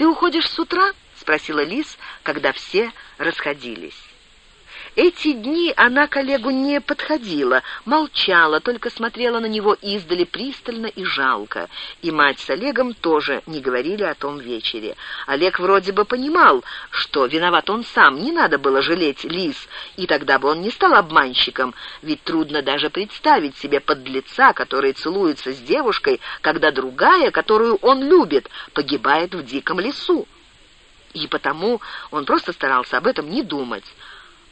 «Ты уходишь с утра?» — спросила Лис, когда все расходились. Эти дни она к Олегу не подходила, молчала, только смотрела на него издали пристально и жалко. И мать с Олегом тоже не говорили о том вечере. Олег вроде бы понимал, что виноват он сам, не надо было жалеть Лис, и тогда бы он не стал обманщиком, ведь трудно даже представить себе подлеца, который целуется с девушкой, когда другая, которую он любит, погибает в диком лесу. И потому он просто старался об этом не думать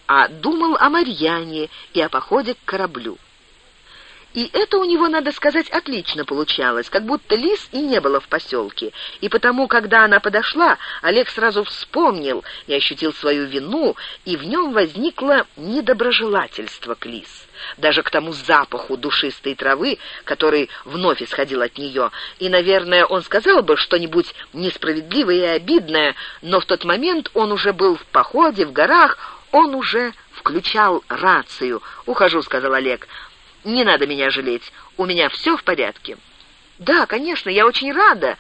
а думал о Марьяне и о походе к кораблю. И это у него, надо сказать, отлично получалось, как будто лис и не было в поселке. И потому, когда она подошла, Олег сразу вспомнил и ощутил свою вину, и в нем возникло недоброжелательство к лис. Даже к тому запаху душистой травы, который вновь исходил от нее. И, наверное, он сказал бы что-нибудь несправедливое и обидное, но в тот момент он уже был в походе, в горах, он уже включал рацию. «Ухожу», — сказал Олег. «Не надо меня жалеть. У меня все в порядке». «Да, конечно, я очень рада,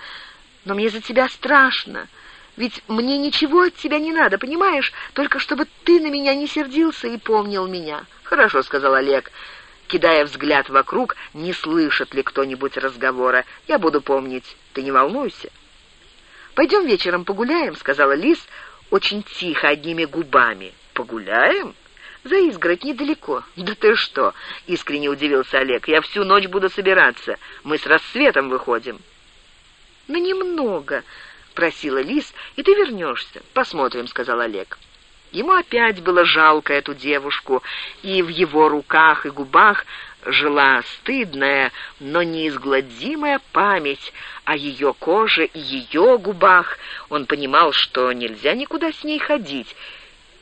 но мне за тебя страшно. Ведь мне ничего от тебя не надо, понимаешь? Только чтобы ты на меня не сердился и помнил меня». «Хорошо», — сказал Олег, кидая взгляд вокруг, не слышит ли кто-нибудь разговора. «Я буду помнить. Ты не волнуйся». «Пойдем вечером погуляем», — сказала Лис очень тихо, одними губами погуляем?» «За изгородь недалеко». «Да ты что?» — искренне удивился Олег. «Я всю ночь буду собираться. Мы с рассветом выходим». «Ну, немного», — просила Лис, — «и ты вернешься. Посмотрим», — сказал Олег. Ему опять было жалко эту девушку, и в его руках и губах жила стыдная, но неизгладимая память о ее коже и ее губах. Он понимал, что нельзя никуда с ней ходить,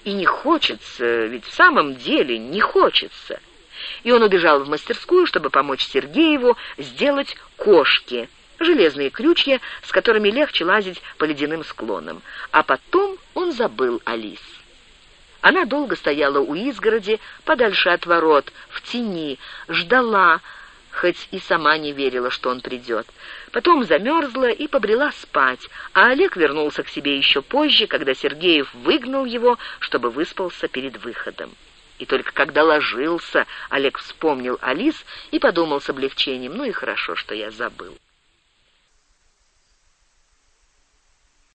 и не хочется, ведь в самом деле не хочется. И он убежал в мастерскую, чтобы помочь Сергееву сделать кошки, железные крючья, с которыми легче лазить по ледяным склонам. А потом он забыл Алис. Она долго стояла у изгороди, подальше от ворот, в тени, ждала, хоть и сама не верила, что он придет. Потом замерзла и побрела спать, а Олег вернулся к себе еще позже, когда Сергеев выгнал его, чтобы выспался перед выходом. И только когда ложился, Олег вспомнил Алис и подумал с облегчением, ну и хорошо, что я забыл.